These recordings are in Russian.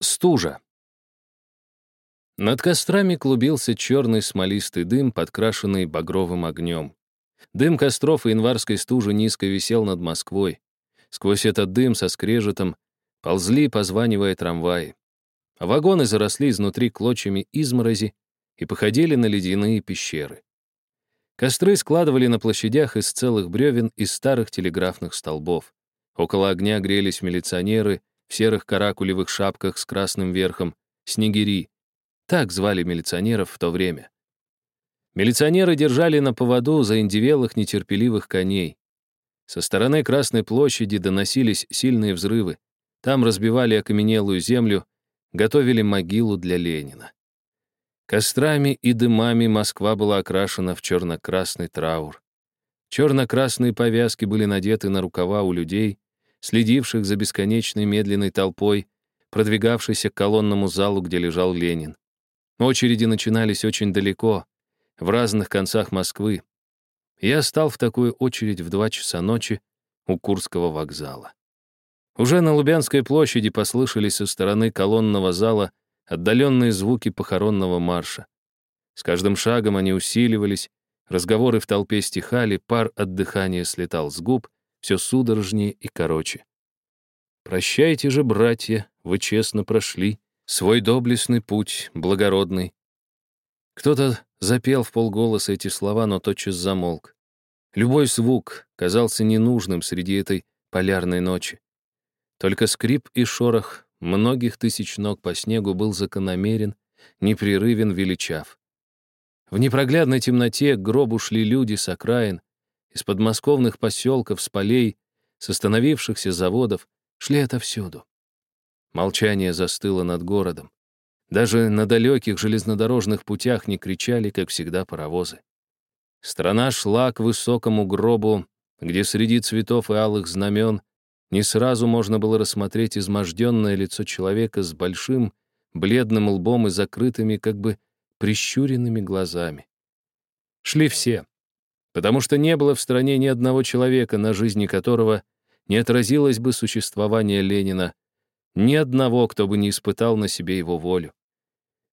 Стужа. Над кострами клубился черный смолистый дым, подкрашенный багровым огнем. Дым костров и январской стужи низко висел над Москвой. Сквозь этот дым со скрежетом ползли, позванивая трамваи. Вагоны заросли изнутри клочьями изморози и походили на ледяные пещеры. Костры складывали на площадях из целых бревен из старых телеграфных столбов. Около огня грелись милиционеры в серых каракулевых шапках с красным верхом, снегири. Так звали милиционеров в то время. Милиционеры держали на поводу заиндевелых нетерпеливых коней. Со стороны Красной площади доносились сильные взрывы. Там разбивали окаменелую землю, готовили могилу для Ленина. Кострами и дымами Москва была окрашена в черно-красный траур. Черно-красные повязки были надеты на рукава у людей, следивших за бесконечной медленной толпой, продвигавшейся к колонному залу, где лежал Ленин. Очереди начинались очень далеко, в разных концах Москвы. Я стал в такую очередь в два часа ночи у Курского вокзала. Уже на Лубянской площади послышались со стороны колонного зала отдаленные звуки похоронного марша. С каждым шагом они усиливались, разговоры в толпе стихали, пар от дыхания слетал с губ, все судорожнее и короче. «Прощайте же, братья, вы честно прошли свой доблестный путь, благородный». Кто-то запел в полголоса эти слова, но тотчас замолк. Любой звук казался ненужным среди этой полярной ночи. Только скрип и шорох многих тысяч ног по снегу был закономерен, непрерывен, величав. В непроглядной темноте к гробу шли люди с окраин, из подмосковных поселков, с полей, с остановившихся заводов, шли отовсюду. Молчание застыло над городом. Даже на далеких железнодорожных путях не кричали, как всегда, паровозы. Страна шла к высокому гробу, где среди цветов и алых знамен не сразу можно было рассмотреть изможденное лицо человека с большим, бледным лбом и закрытыми, как бы прищуренными глазами. Шли все, потому что не было в стране ни одного человека, на жизни которого не отразилось бы существование Ленина, ни одного, кто бы не испытал на себе его волю.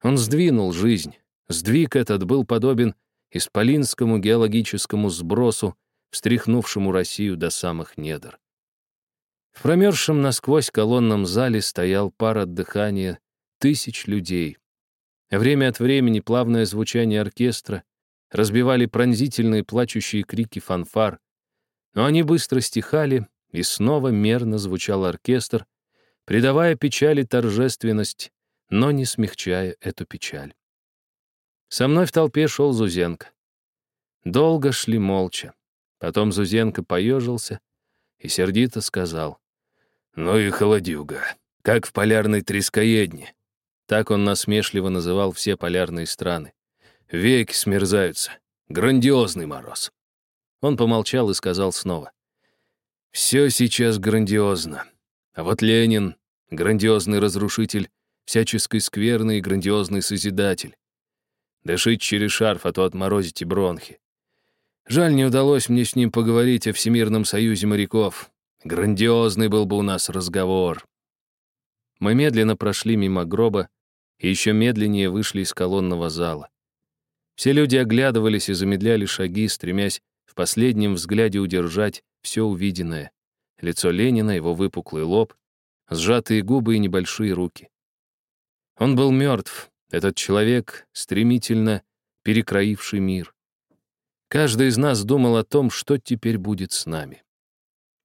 Он сдвинул жизнь. Сдвиг этот был подобен исполинскому геологическому сбросу, встряхнувшему Россию до самых недр. В промерзшем насквозь колонном зале стоял пар от дыхания тысяч людей. Время от времени плавное звучание оркестра разбивали пронзительные плачущие крики фанфар, но они быстро стихали, и снова мерно звучал оркестр, придавая печали торжественность, но не смягчая эту печаль. Со мной в толпе шел Зузенко. Долго шли молча. Потом Зузенко поежился и сердито сказал. «Ну и холодюга, как в полярной трескоедне». Так он насмешливо называл все полярные страны. Веки смерзаются. Грандиозный мороз. Он помолчал и сказал снова. Все сейчас грандиозно. А вот Ленин — грандиозный разрушитель, всяческой скверный и грандиозный созидатель. Дышить через шарф, а то отморозите бронхи. Жаль, не удалось мне с ним поговорить о Всемирном союзе моряков. Грандиозный был бы у нас разговор. Мы медленно прошли мимо гроба и еще медленнее вышли из колонного зала. Все люди оглядывались и замедляли шаги, стремясь в последнем взгляде удержать все увиденное. Лицо Ленина, его выпуклый лоб, сжатые губы и небольшие руки. Он был мертв, этот человек, стремительно перекроивший мир. Каждый из нас думал о том, что теперь будет с нами.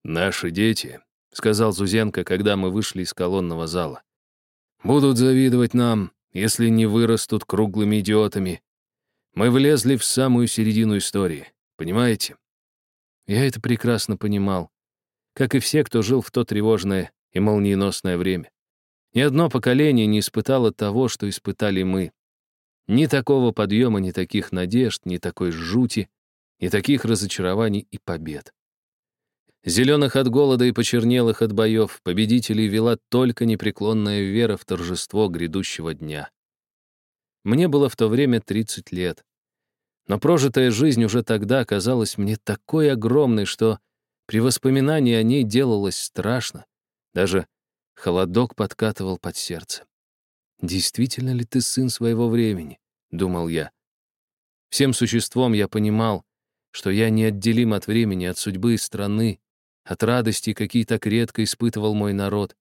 «Наши дети», — сказал Зузенко, когда мы вышли из колонного зала, «будут завидовать нам, если не вырастут круглыми идиотами, мы влезли в самую середину истории, понимаете? Я это прекрасно понимал, как и все, кто жил в то тревожное и молниеносное время. Ни одно поколение не испытало того, что испытали мы. Ни такого подъема, ни таких надежд, ни такой жути, ни таких разочарований и побед. Зеленых от голода и почернелых от боев победителей вела только непреклонная вера в торжество грядущего дня. Мне было в то время 30 лет. Но прожитая жизнь уже тогда казалась мне такой огромной, что при воспоминании о ней делалось страшно. Даже холодок подкатывал под сердце. «Действительно ли ты сын своего времени?» — думал я. Всем существом я понимал, что я неотделим от времени, от судьбы и страны, от радости, какие так редко испытывал мой народ,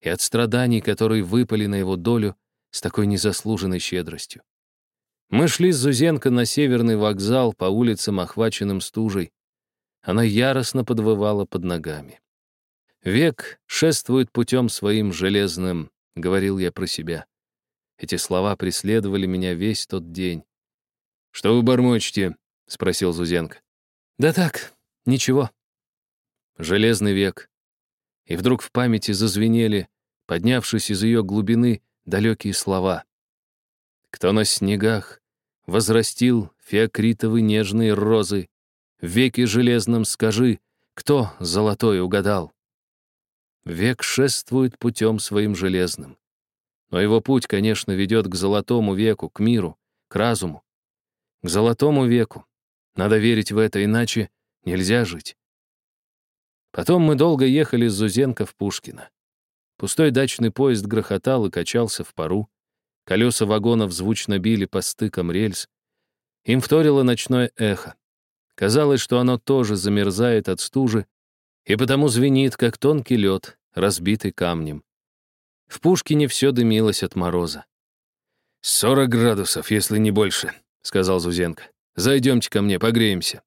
и от страданий, которые выпали на его долю с такой незаслуженной щедростью. Мы шли с Зузенко на северный вокзал по улицам, охваченным стужей. Она яростно подвывала под ногами. «Век шествует путем своим железным», — говорил я про себя. Эти слова преследовали меня весь тот день. «Что вы бормочете?» — спросил Зузенко. «Да так, ничего». Железный век. И вдруг в памяти зазвенели, поднявшись из ее глубины, далекие слова. «Кто на снегах возрастил феокритовы нежные розы, в веке железном скажи, кто золотой угадал?» Век шествует путем своим железным. Но его путь, конечно, ведет к золотому веку, к миру, к разуму. К золотому веку. Надо верить в это, иначе нельзя жить. Потом мы долго ехали с Зузенко в Пушкино. Пустой дачный поезд грохотал и качался в пару. Колеса вагонов звучно били по стыкам рельс. Им вторило ночное эхо. Казалось, что оно тоже замерзает от стужи, и потому звенит, как тонкий лед, разбитый камнем. В Пушкине все дымилось от мороза. «Сорок градусов, если не больше», — сказал Зузенко. «Зайдемте ко мне, погреемся».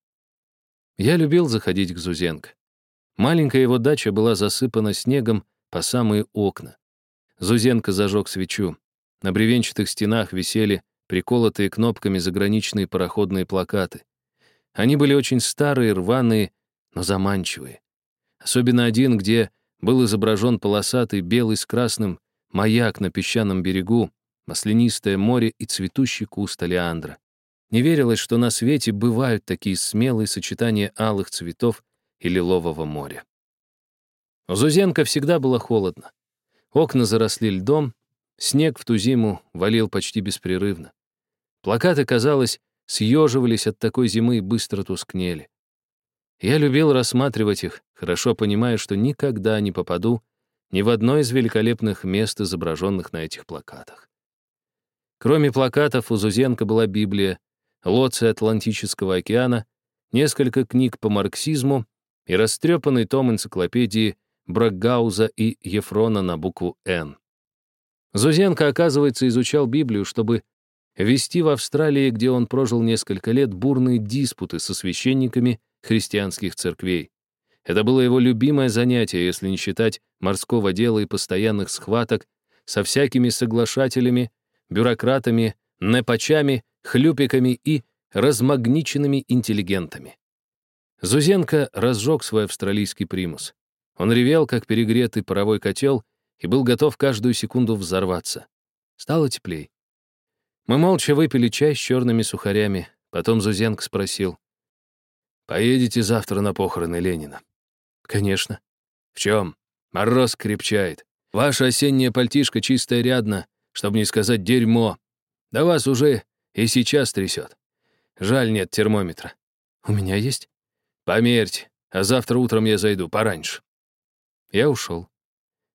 Я любил заходить к Зузенко. Маленькая его дача была засыпана снегом по самые окна. Зузенко зажег свечу. На бревенчатых стенах висели приколотые кнопками заграничные пароходные плакаты. Они были очень старые, рваные, но заманчивые. Особенно один, где был изображен полосатый белый с красным маяк на песчаном берегу, маслянистое море и цветущий куст олеандра. Не верилось, что на свете бывают такие смелые сочетания алых цветов и лилового моря. У всегда было холодно. Окна заросли льдом, снег в ту зиму валил почти беспрерывно. Плакаты, казалось, съеживались от такой зимы и быстро тускнели. Я любил рассматривать их, хорошо понимая, что никогда не попаду ни в одно из великолепных мест, изображенных на этих плакатах. Кроме плакатов, у Зузенко была Библия, лоция Атлантического океана, несколько книг по марксизму и растрепанный том энциклопедии Бракгауза и Ефрона на букву «Н». Зузенко, оказывается, изучал Библию, чтобы вести в Австралии, где он прожил несколько лет, бурные диспуты со священниками христианских церквей. Это было его любимое занятие, если не считать морского дела и постоянных схваток со всякими соглашателями, бюрократами, непачами, хлюпиками и размагниченными интеллигентами. Зузенко разжег свой австралийский примус. Он ревел, как перегретый паровой котел, и был готов каждую секунду взорваться. Стало теплей. Мы молча выпили чай с черными сухарями. Потом Зузенко спросил. Поедете завтра на похороны Ленина? Конечно. В чем? Мороз крепчает. Ваша осенняя пальтишка чистая рядно, чтобы не сказать дерьмо. Да вас уже и сейчас трясет. Жаль, нет термометра. У меня есть? Померьте, а завтра утром я зайду пораньше. Я ушел.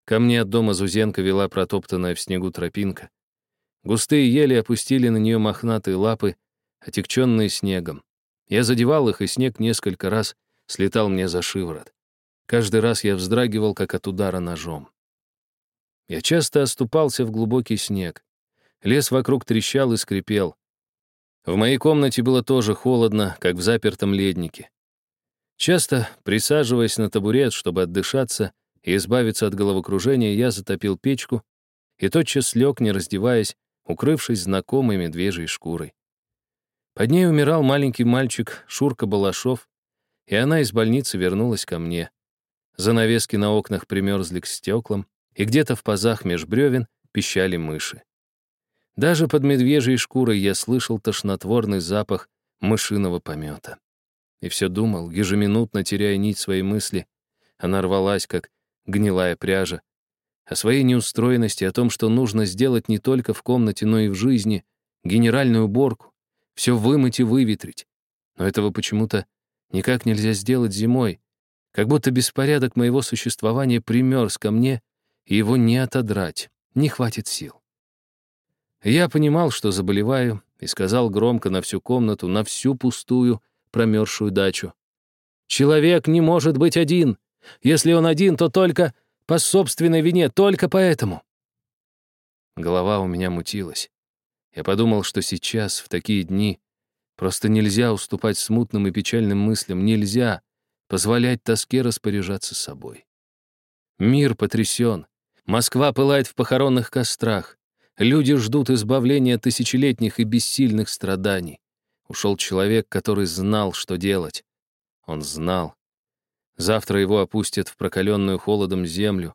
Ко мне от дома Зузенко вела протоптанная в снегу тропинка. Густые ели опустили на нее мохнатые лапы, отекченные снегом. Я задевал их, и снег несколько раз слетал мне за шиворот. Каждый раз я вздрагивал, как от удара ножом. Я часто оступался в глубокий снег. Лес вокруг трещал и скрипел. В моей комнате было тоже холодно, как в запертом леднике. Часто, присаживаясь на табурет, чтобы отдышаться и избавиться от головокружения, я затопил печку и тотчас лег, не раздеваясь, укрывшись знакомой медвежьей шкурой. Под ней умирал маленький мальчик Шурка Балашов, и она из больницы вернулась ко мне. Занавески на окнах примерзли к стеклам, и где-то в пазах меж бревен пищали мыши. Даже под медвежьей шкурой я слышал тошнотворный запах мышиного помета. И все думал, ежеминутно теряя нить своей мысли, она рвалась, как гнилая пряжа, о своей неустроенности, о том, что нужно сделать не только в комнате, но и в жизни, генеральную уборку, все вымыть и выветрить. Но этого почему-то никак нельзя сделать зимой, как будто беспорядок моего существования примерз ко мне, и его не отодрать, не хватит сил. Я понимал, что заболеваю, и сказал громко на всю комнату, на всю пустую, промерзшую дачу. «Человек не может быть один. Если он один, то только по собственной вине, только поэтому». Голова у меня мутилась. Я подумал, что сейчас, в такие дни, просто нельзя уступать смутным и печальным мыслям, нельзя позволять тоске распоряжаться собой. Мир потрясен. Москва пылает в похоронных кострах. Люди ждут избавления тысячелетних и бессильных страданий. Ушел человек, который знал, что делать. Он знал. Завтра его опустят в прокаленную холодом землю.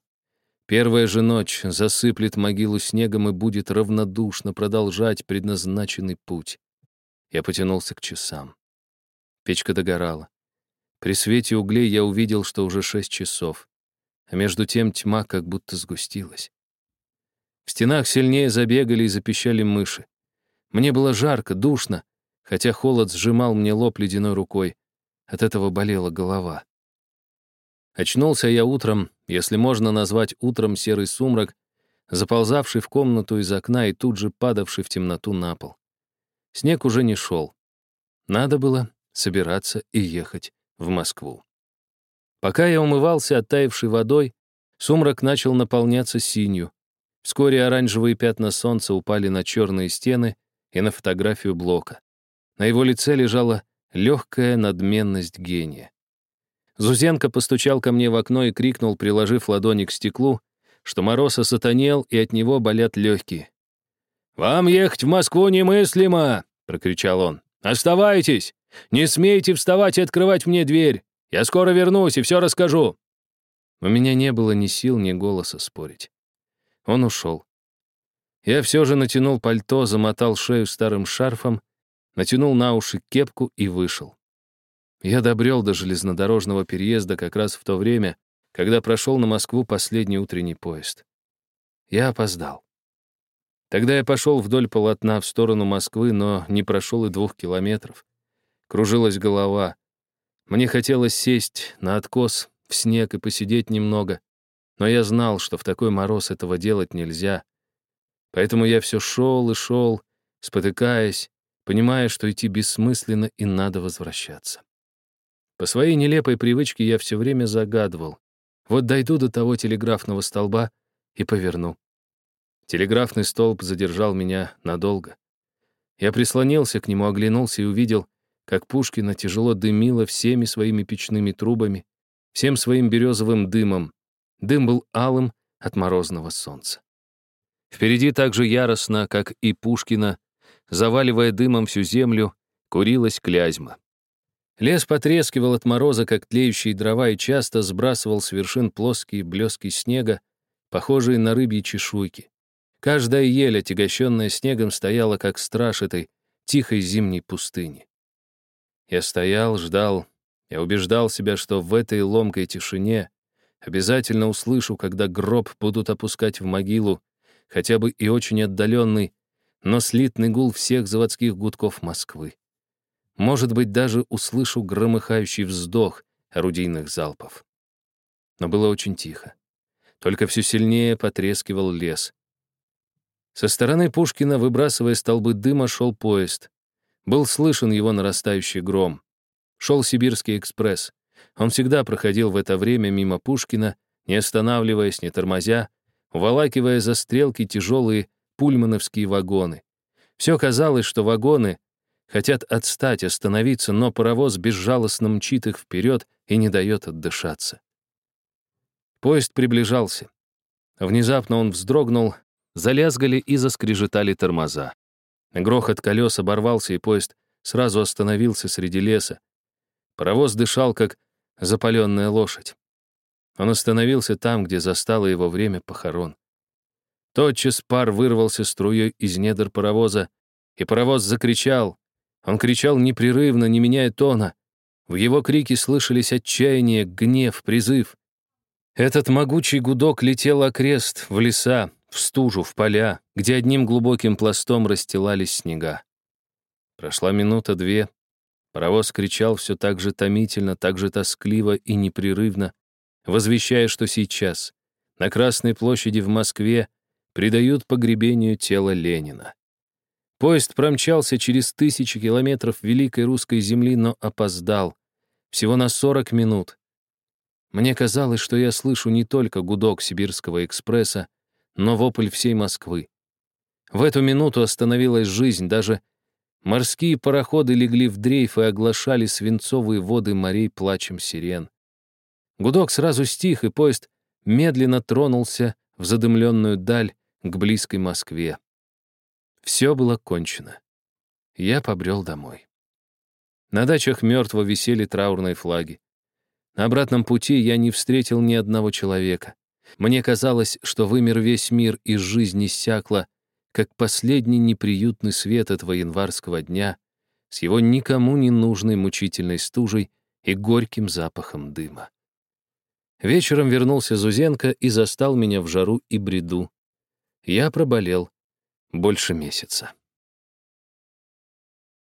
Первая же ночь засыплет могилу снегом и будет равнодушно продолжать предназначенный путь. Я потянулся к часам. Печка догорала. При свете углей я увидел, что уже шесть часов, а между тем тьма как будто сгустилась. В стенах сильнее забегали и запищали мыши. Мне было жарко, душно, хотя холод сжимал мне лоб ледяной рукой. От этого болела голова. Очнулся я утром, если можно назвать утром серый сумрак, заползавший в комнату из окна и тут же падавший в темноту на пол. Снег уже не шел. Надо было собираться и ехать в Москву. Пока я умывался оттаившей водой, сумрак начал наполняться синью. Вскоре оранжевые пятна солнца упали на черные стены и на фотографию Блока. На его лице лежала легкая надменность гения. Зузенко постучал ко мне в окно и крикнул, приложив ладони к стеклу, что мороз осатанел и от него болят легкие. «Вам ехать в Москву немыслимо!» — прокричал он. «Оставайтесь! Не смейте вставать и открывать мне дверь! Я скоро вернусь и все расскажу!» У меня не было ни сил, ни голоса спорить. Он ушел. Я все же натянул пальто, замотал шею старым шарфом, натянул на уши кепку и вышел. Я добрел до железнодорожного переезда как раз в то время, когда прошел на Москву последний утренний поезд. Я опоздал. Тогда я пошел вдоль полотна в сторону Москвы, но не прошел и двух километров. Кружилась голова. Мне хотелось сесть на откос в снег и посидеть немного, но я знал, что в такой мороз этого делать нельзя. Поэтому я все шел и шел, спотыкаясь, понимая, что идти бессмысленно и надо возвращаться. По своей нелепой привычке я все время загадывал. Вот дойду до того телеграфного столба и поверну. Телеграфный столб задержал меня надолго. Я прислонился к нему, оглянулся и увидел, как Пушкина тяжело дымила всеми своими печными трубами, всем своим березовым дымом, Дым был алым от морозного солнца. Впереди так же яростно, как и Пушкина, заваливая дымом всю землю, курилась клязьма. Лес потрескивал от мороза, как тлеющие дрова, и часто сбрасывал с вершин плоские блески снега, похожие на рыбьи чешуйки. Каждая ель, отягощенная снегом, стояла, как страж этой тихой зимней пустыни. Я стоял, ждал, я убеждал себя, что в этой ломкой тишине Обязательно услышу, когда гроб будут опускать в могилу, хотя бы и очень отдаленный, но слитный гул всех заводских гудков Москвы. Может быть, даже услышу громыхающий вздох орудийных залпов. Но было очень тихо. Только все сильнее потрескивал лес. Со стороны Пушкина, выбрасывая столбы дыма, шел поезд. Был слышен его нарастающий гром. Шел Сибирский экспресс. Он всегда проходил в это время мимо Пушкина, не останавливаясь, не тормозя, уволакивая за стрелки тяжелые пульмановские вагоны. Все казалось, что вагоны хотят отстать, остановиться, но паровоз безжалостно мчит их вперед и не дает отдышаться. Поезд приближался. Внезапно он вздрогнул, залязгали и заскрежетали тормоза. Грохот колес оборвался, и поезд сразу остановился среди леса. Паровоз дышал, как запаленная лошадь. Он остановился там, где застало его время похорон. Тотчас пар вырвался струей из недр паровоза, и паровоз закричал. Он кричал непрерывно, не меняя тона. В его крике слышались отчаяние, гнев, призыв. Этот могучий гудок летел окрест, в леса, в стужу, в поля, где одним глубоким пластом расстилались снега. Прошла минута-две, Паровоз кричал все так же томительно, так же тоскливо и непрерывно, возвещая, что сейчас на Красной площади в Москве предают погребению тело Ленина. Поезд промчался через тысячи километров великой русской земли, но опоздал. Всего на 40 минут. Мне казалось, что я слышу не только гудок Сибирского экспресса, но вопль всей Москвы. В эту минуту остановилась жизнь, даже морские пароходы легли в дрейф и оглашали свинцовые воды морей плачем сирен. Гудок сразу стих, и поезд медленно тронулся в задымленную даль к близкой Москве. Все было кончено. Я побрел домой. На дачах мертво висели траурные флаги. На обратном пути я не встретил ни одного человека. Мне казалось, что вымер весь мир, и жизнь иссякла, как последний неприютный свет этого январского дня с его никому не нужной мучительной стужей и горьким запахом дыма. Вечером вернулся Зузенко и застал меня в жару и бреду. Я проболел больше месяца.